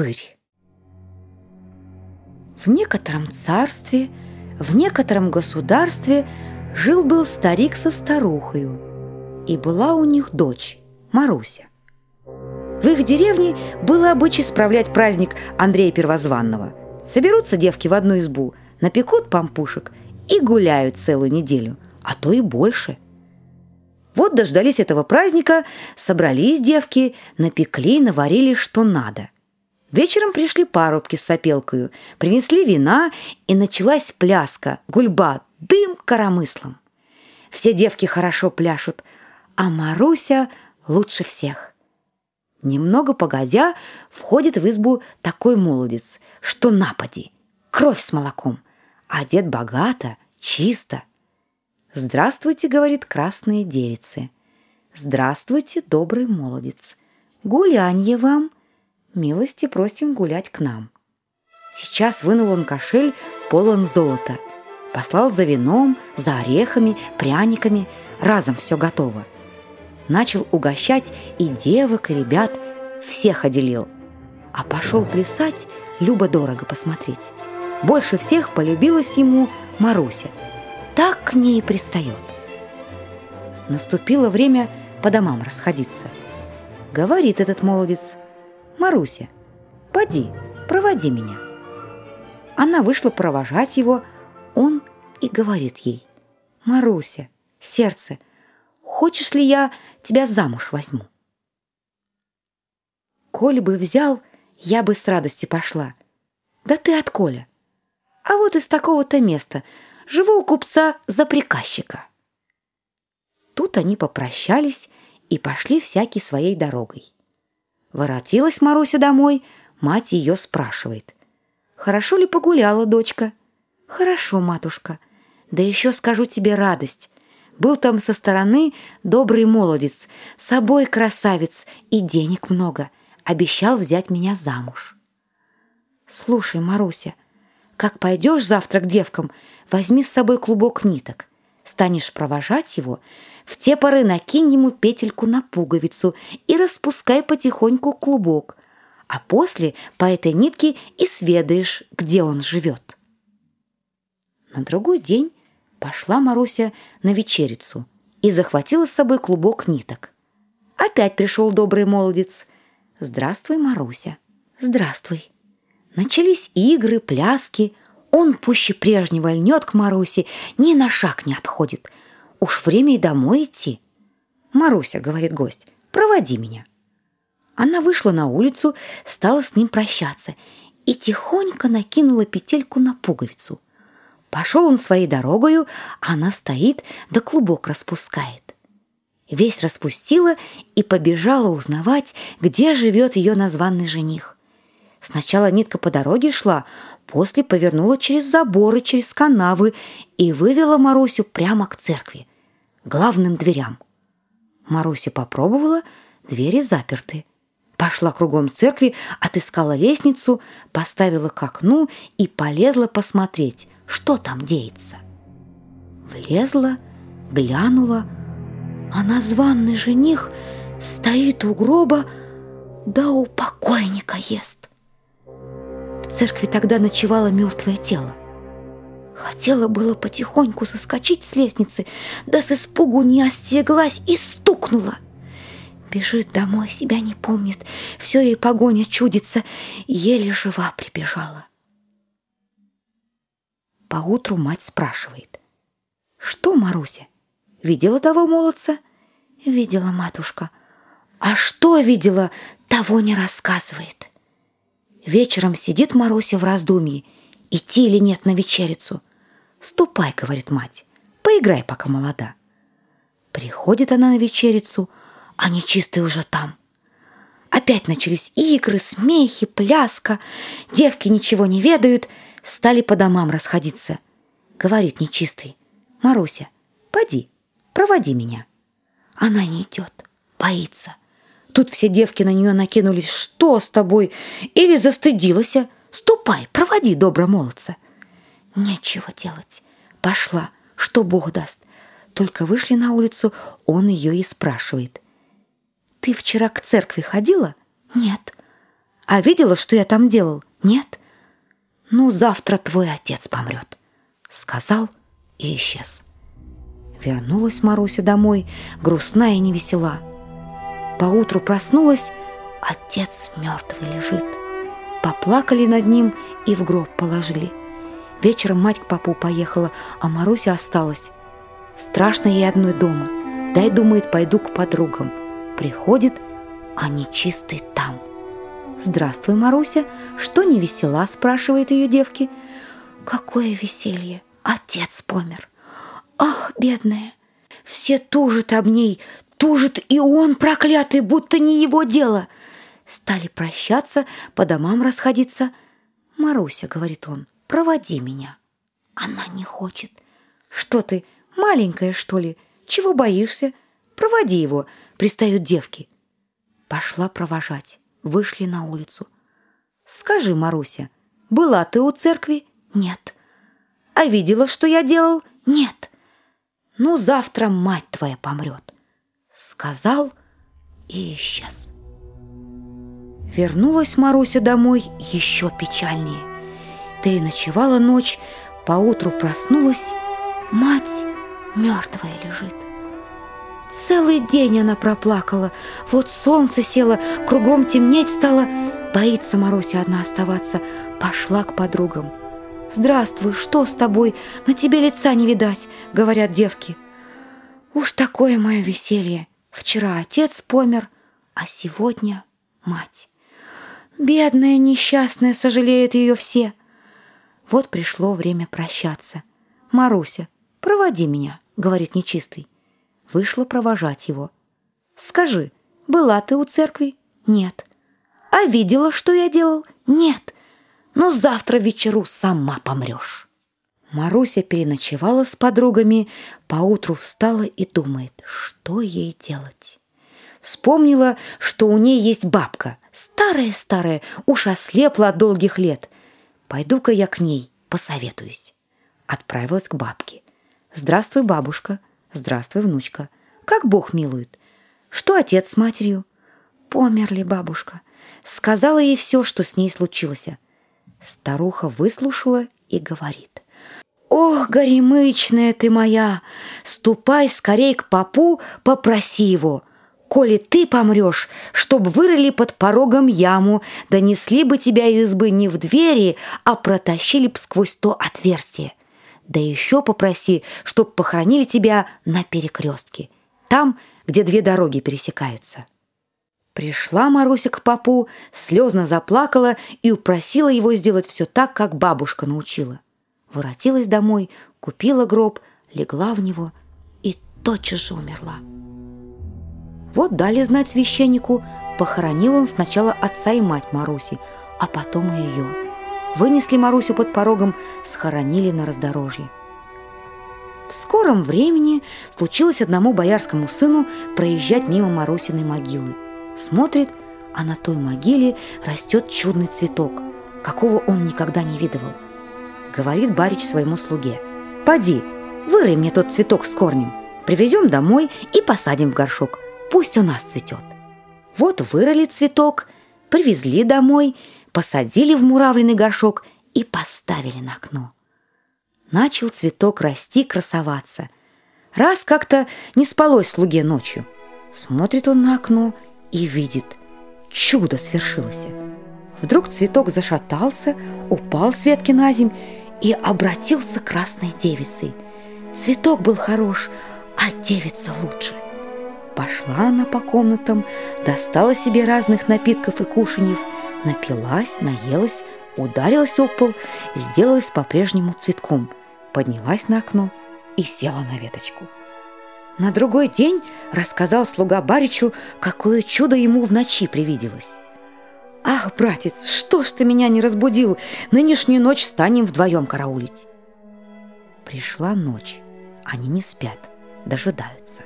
упырь. В некотором царстве, в некотором государстве жил-был старик со старухою, и была у них дочь, Маруся. В их деревне было обычай справлять праздник Андрея Первозванного. Соберутся девки в одну избу, напекут пампушек и гуляют целую неделю, а то и больше. Вот дождались этого праздника, собрались девки, напекли, наварили что надо – Вечером пришли парубки с сопелкою, принесли вина, и началась пляска, гульба, дым коромыслом. Все девки хорошо пляшут, а Маруся лучше всех. Немного погодя, входит в избу такой молодец, что напади, кровь с молоком, одет богато, чисто. «Здравствуйте», — говорит красные девицы. «Здравствуйте, добрый молодец. Гулянье вам» милости просим гулять к нам. Сейчас вынул он кошель, полон золота. Послал за вином, за орехами, пряниками. Разом все готово. Начал угощать и девок, и ребят. Всех отделил. А пошел плясать, любо-дорого посмотреть. Больше всех полюбилась ему Маруся. Так к ней пристает. Наступило время по домам расходиться. Говорит этот молодец – Маруся, поди, проводи меня. Она вышла провожать его, он и говорит ей, Маруся, сердце, хочешь ли я тебя замуж возьму? Коль бы взял, я бы с радостью пошла. Да ты от Коля. А вот из такого-то места живу у купца за приказчика. Тут они попрощались и пошли всякий своей дорогой. Воротилась Маруся домой, мать ее спрашивает. «Хорошо ли погуляла дочка?» «Хорошо, матушка. Да еще скажу тебе радость. Был там со стороны добрый молодец, собой красавец и денег много. Обещал взять меня замуж». «Слушай, Маруся, как пойдешь завтра к девкам, возьми с собой клубок ниток. Станешь провожать его, в те поры накинь ему петельку на пуговицу и распускай потихоньку клубок, а после по этой нитке и сведаешь, где он живет. На другой день пошла Маруся на вечерицу и захватила с собой клубок ниток. Опять пришел добрый молодец. «Здравствуй, Маруся!» «Здравствуй!» Начались игры, пляски. Он пуще прежнего льнет к Марусе, ни на шаг не отходит – Уж время и домой идти. Маруся, говорит гость, проводи меня. Она вышла на улицу, стала с ним прощаться и тихонько накинула петельку на пуговицу. Пошел он своей дорогою, а она стоит, да клубок распускает. Весь распустила и побежала узнавать, где живет ее названный жених. Сначала нитка по дороге шла, после повернула через заборы, через канавы и вывела Марусю прямо к церкви главным дверям. Маруся попробовала, двери заперты. Пошла кругом церкви, отыскала лестницу, поставила к окну и полезла посмотреть, что там деется. Влезла, глянула, а названный жених стоит у гроба, да у покойника ест. Церкви тогда ночевало мертвое тело. Хотела было потихоньку соскочить с лестницы, да с испугу не остеглась и стукнула. Бежит домой, себя не помнит, все ей погоня чудится, еле жива прибежала. Поутру мать спрашивает. «Что, Маруся, видела того молодца?» «Видела, матушка». «А что видела, того не рассказывает». Вечером сидит Маруся в раздумье, идти или нет на вечерицу – «Ступай», — говорит мать, — «поиграй, пока молода». Приходит она на вечерицу, а нечистый уже там. Опять начались игры, смехи, пляска. Девки ничего не ведают, стали по домам расходиться. Говорит нечистый, «Маруся, поди, проводи меня». Она не идет, боится. Тут все девки на нее накинулись. «Что с тобой?» Или застыдилась. «Ступай, проводи, добро молодца». Нечего делать. Пошла, что Бог даст. Только вышли на улицу, он ее и спрашивает. «Ты вчера к церкви ходила?» «Нет». А видела, что я там делал? Нет? Ну, завтра твой отец помрет. Сказал и исчез. Вернулась Маруся домой, грустная и невесела. Поутру проснулась, отец мертвый лежит. Поплакали над ним и в гроб положили. Вечером мать к папу поехала, а Маруся осталась. Страшно ей одной дома. Дай, думает, пойду к подругам. Приходит, а нечистый там. «Здравствуй, Маруся. Что не весела?» – спрашивает ее девки. «Какое веселье! Отец помер. Ах, бедная! Все тужат об ней, тужит и он проклятый, будто не его дело!» Стали прощаться, по домам расходиться. «Маруся», — говорит он, — «проводи меня». Она не хочет. «Что ты, маленькая, что ли? Чего боишься? Проводи его», — пристают девки. Пошла провожать. Вышли на улицу. «Скажи, Маруся, была ты у церкви?» «Нет». «А видела, что я делал?» «Нет». «Ну, завтра мать твоя помрет», — сказал и исчез. Вернулась Маруся домой еще печальнее. Переночевала ночь, поутру проснулась, мать мертвая лежит. Целый день она проплакала. Вот солнце село, кругом темнеть стало. Боится Маруся одна оставаться. Пошла к подругам. «Здравствуй, что с тобой? На тебе лица не видать», — говорят девки. «Уж такое мое веселье. Вчера отец помер, а сегодня мать». Бедная, несчастная, сожалеют ее все. Вот пришло время прощаться. «Маруся, проводи меня», — говорит нечистый. Вышла провожать его. «Скажи, была ты у церкви?» «Нет». «А видела, что я делал?» «Нет». «Ну, завтра вечеру сама помрешь». Маруся переночевала с подругами, поутру встала и думает, что ей делать. Вспомнила, что у ней есть бабка, старая-старая, уж ослепла от долгих лет. Пойду-ка я к ней посоветуюсь. Отправилась к бабке. «Здравствуй, бабушка. Здравствуй, внучка. Как Бог милует. Что отец с матерью?» «Померли, бабушка». Сказала ей все, что с ней случилось. Старуха выслушала и говорит. «Ох, горемычная ты моя! Ступай скорей к попу, попроси его!» коли ты помрешь, чтоб вырыли под порогом яму, донесли бы тебя из избы не в двери, а протащили б сквозь то отверстие. Да еще попроси, чтоб похоронили тебя на перекрестке, там, где две дороги пересекаются. Пришла Маруся к папу, слезно заплакала и упросила его сделать все так, как бабушка научила. Воротилась домой, купила гроб, легла в него и тотчас же умерла. Вот дали знать священнику, похоронил он сначала отца и мать Маруси, а потом и ее. Вынесли Марусю под порогом, схоронили на раздорожье. В скором времени случилось одному боярскому сыну проезжать мимо Марусиной могилы. Смотрит, а на той могиле растет чудный цветок, какого он никогда не видывал. Говорит барич своему слуге. «Поди, вырой мне тот цветок с корнем, привезем домой и посадим в горшок. Пусть у нас цветет. Вот вырыли цветок, привезли домой, посадили в муравленный горшок и поставили на окно. Начал цветок расти, красоваться. Раз как-то не спалось слуге ночью. Смотрит он на окно и видит, чудо свершилось. Вдруг цветок зашатался, упал с ветки на земь и обратился красной девицей. Цветок был хорош, а девица лучше – Пошла она по комнатам, достала себе разных напитков и кушаньев, напилась, наелась, ударилась об пол, сделалась по-прежнему цветком, поднялась на окно и села на веточку. На другой день рассказал слуга Баричу, какое чудо ему в ночи привиделось. «Ах, братец, что ж ты меня не разбудил? Нынешнюю ночь станем вдвоем караулить». Пришла ночь, они не спят, дожидаются.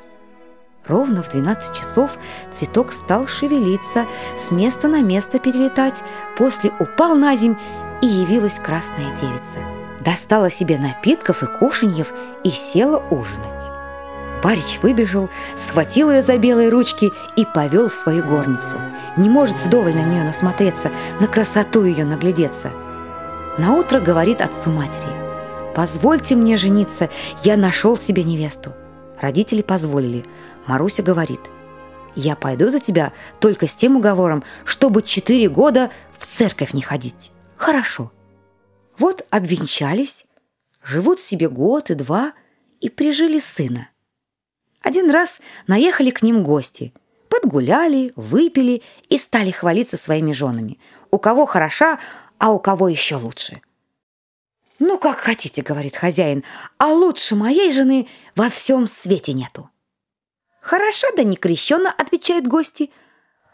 Ровно в 12 часов цветок стал шевелиться, с места на место перелетать, после упал на земь и явилась красная девица. Достала себе напитков и кушаньев и села ужинать. Барич выбежал, схватил ее за белые ручки и повел в свою горницу. Не может вдоволь на нее насмотреться, на красоту ее наглядеться. На утро говорит отцу матери, «Позвольте мне жениться, я нашел себе невесту». Родители позволили. Маруся говорит, «Я пойду за тебя только с тем уговором, чтобы четыре года в церковь не ходить». «Хорошо». Вот обвенчались, живут себе год и два и прижили сына. Один раз наехали к ним гости. Подгуляли, выпили и стали хвалиться своими женами. У кого хороша, а у кого еще лучше. «Ну, как хотите», — говорит хозяин, «а лучше моей жены во всем свете нету». «Хороша да не крещена», — отвечают гости.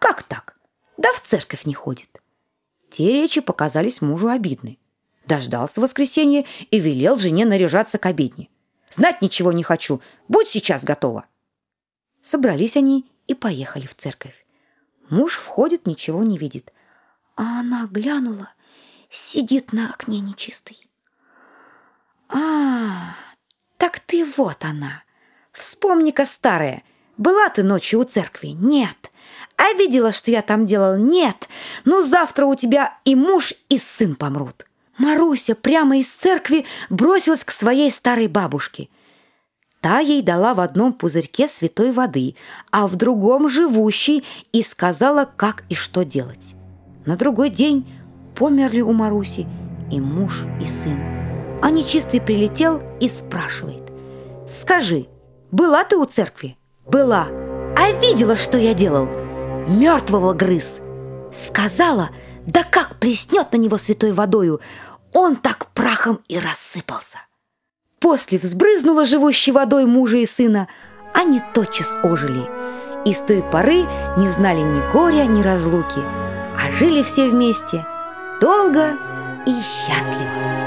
«Как так? Да в церковь не ходит». Те речи показались мужу обидны. Дождался воскресенья и велел жене наряжаться к обедне. Знать ничего не хочу. Будь сейчас готова. Собрались они и поехали в церковь. Муж входит, ничего не видит. А она глянула, сидит на окне нечистый. А, так ты вот она. Вспомни-ка, старая, была ты ночью у церкви? Нет. А видела, что я там делал? Нет. Ну, завтра у тебя и муж, и сын помрут. Маруся прямо из церкви бросилась к своей старой бабушке. Та ей дала в одном пузырьке святой воды, а в другом живущей и сказала, как и что делать. На другой день померли у Маруси и муж, и сын. А нечистый прилетел и спрашивает. «Скажи, была ты у церкви?» «Была. А видела, что я делал?» «Мертвого грыз». Сказала, да как плеснет на него святой водою, он так прахом и рассыпался. После взбрызнула живущей водой мужа и сына, они тотчас ожили. И с той поры не знали ни горя, ни разлуки, а жили все вместе долго и счастливо.